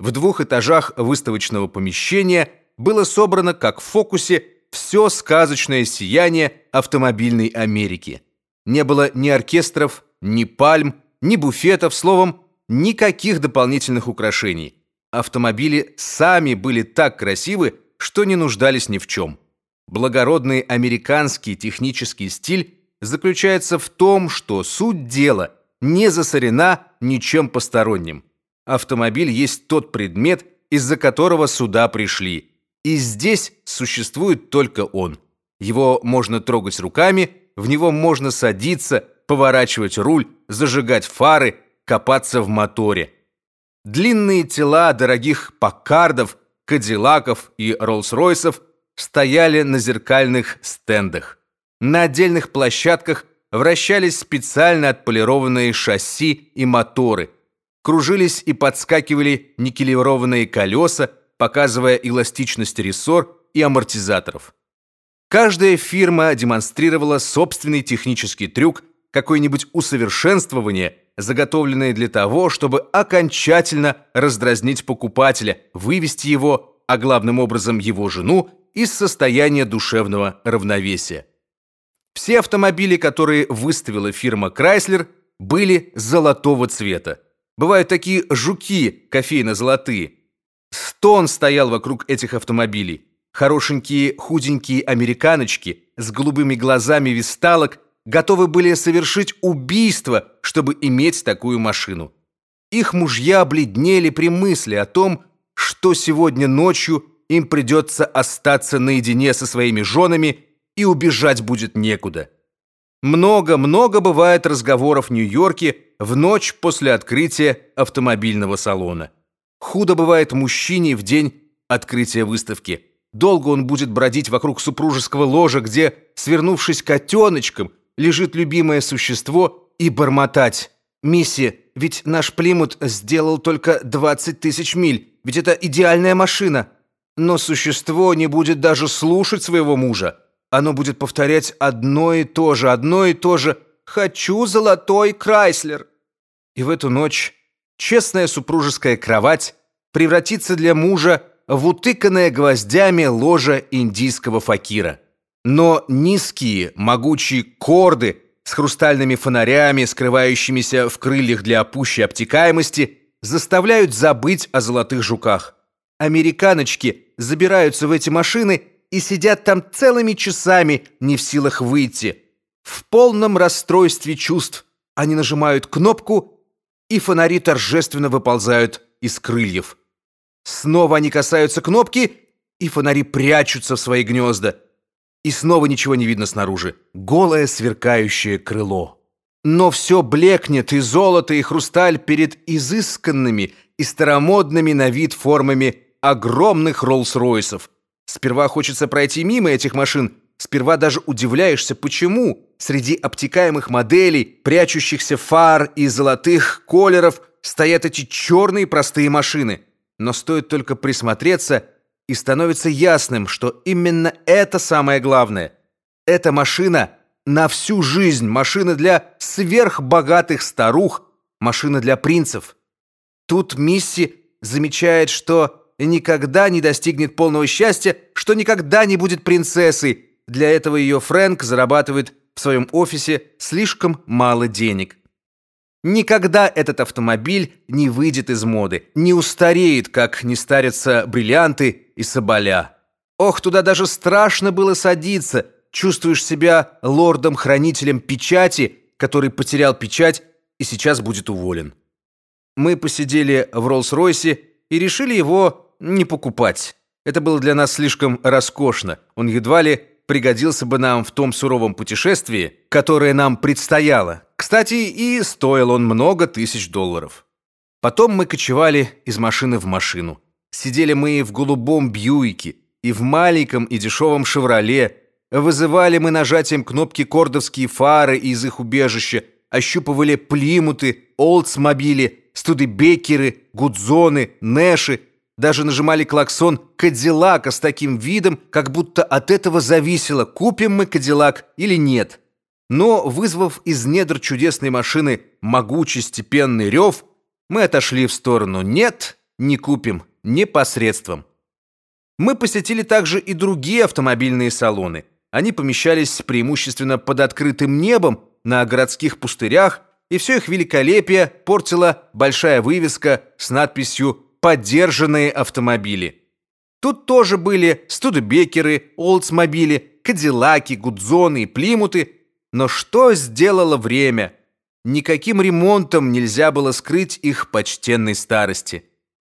В двух этажах выставочного помещения было собрано, как в фокусе, все сказочное сияние автомобильной Америки. Не было ни оркестров, ни пальм, ни буфетов, словом, никаких дополнительных украшений. Автомобили сами были так красивы, что не нуждались ни в чем. Благородный американский технический стиль заключается в том, что суть дела не засорена ничем посторонним. Автомобиль есть тот предмет, из-за которого сюда пришли. И здесь существует только он. Его можно трогать руками, в него можно садиться, поворачивать руль, зажигать фары, копаться в моторе. Длинные тела дорогих Паккардов, Кадиллаков и Роллс-Ройсов стояли на зеркальных стендах. На отдельных площадках вращались специально отполированные шасси и моторы. Кружились и подскакивали никелированные колеса, показывая эластичность рессор и амортизаторов. Каждая фирма демонстрировала собственный технический трюк, какое-нибудь усовершенствование, заготовленное для того, чтобы окончательно раздразнить покупателя, вывести его, а главным образом его жену, из состояния душевного равновесия. Все автомобили, которые выставила фирма Chrysler, были золотого цвета. Бывают такие жуки кофейно-золотые. Стон стоял вокруг этих автомобилей. Хорошенькие худенькие американочки с голубыми глазами висталок готовы были совершить убийство, чтобы иметь такую машину. Их мужья бледнели при мысли о том, что сегодня ночью им придется остаться наедине со своими женами и убежать будет некуда. Много-много бывает разговоров в Нью-Йорке в ночь после открытия автомобильного салона. Худо бывает мужчине в день открытия выставки. Долго он будет бродить вокруг супружеского ложа, где, свернувшись котеночком, лежит любимое существо, и бормотать. «Мисси, ведь наш Плимут сделал только 20 тысяч миль, ведь это идеальная машина». Но существо не будет даже слушать своего мужа. Оно будет повторять одно и то же, одно и то же «Хочу золотой Крайслер». И в эту ночь честная супружеская кровать превратится для мужа в утыканное гвоздями ложе индийского факира. Но низкие, могучие корды с хрустальными фонарями, скрывающимися в крыльях для пущей обтекаемости, заставляют забыть о золотых жуках. Американочки забираются в эти машины и сидят там целыми часами, не в силах выйти. В полном расстройстве чувств они нажимают кнопку, и фонари торжественно выползают из крыльев. Снова они касаются кнопки, и фонари прячутся в свои гнезда. И снова ничего не видно снаружи. Голое сверкающее крыло. Но все блекнет, и золото, и хрусталь перед изысканными и старомодными на вид формами огромных Роллс-Ройсов. Сперва хочется пройти мимо этих машин, сперва даже удивляешься, почему среди обтекаемых моделей, прячущихся фар и золотых колеров, стоят эти черные простые машины. Но стоит только присмотреться, и становится ясным, что именно это самое главное. Эта машина на всю жизнь, машина для сверхбогатых старух, машина для принцев. Тут Мисси замечает, что никогда не достигнет полного счастья, что никогда не будет принцессой. Для этого ее Фрэнк зарабатывает в своем офисе слишком мало денег. Никогда этот автомобиль не выйдет из моды, не устареет, как не старятся бриллианты и соболя. Ох, туда даже страшно было садиться. Чувствуешь себя лордом-хранителем печати, который потерял печать и сейчас будет уволен. Мы посидели в Роллс-Ройсе и решили его не покупать. Это было для нас слишком роскошно. Он едва ли пригодился бы нам в том суровом путешествии, которое нам предстояло. Кстати, и стоил он много тысяч долларов. Потом мы кочевали из машины в машину. Сидели мы в голубом Бьюике и в маленьком и дешевом Шевроле. Вызывали мы нажатием кнопки кордовские фары из их убежища, ощупывали Плимуты, Олдсмобили, Студебекеры, Гудзоны, Нэши даже нажимали клаксон Кадиллака с таким видом, как будто от этого зависело, купим мы Кадиллак или нет. Но, вызвав из недр чудесной машины могучий степенный рев, мы отошли в сторону «нет», не купим непосредством. Мы посетили также и другие автомобильные салоны. Они помещались преимущественно под открытым небом на городских пустырях, и все их великолепие портила большая вывеска с надписью «Поддержанные автомобили». Тут тоже были студебекеры, олдсмобили, кадиллаки, гудзоны и плимуты, но что сделало время? Никаким ремонтом нельзя было скрыть их почтенной старости.